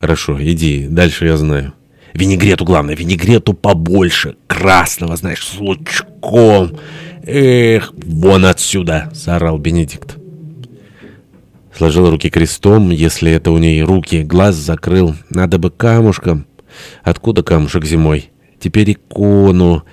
Хорошо, иди, дальше я знаю. Винегрету главное, винегрету побольше, красного, знаешь, с лучком. Эх, вон отсюда, заорал Бенедикт. Сложил руки крестом, если это у ней руки, глаз закрыл. Надо бы камушком. Откуда камушек зимой? Теперь икону.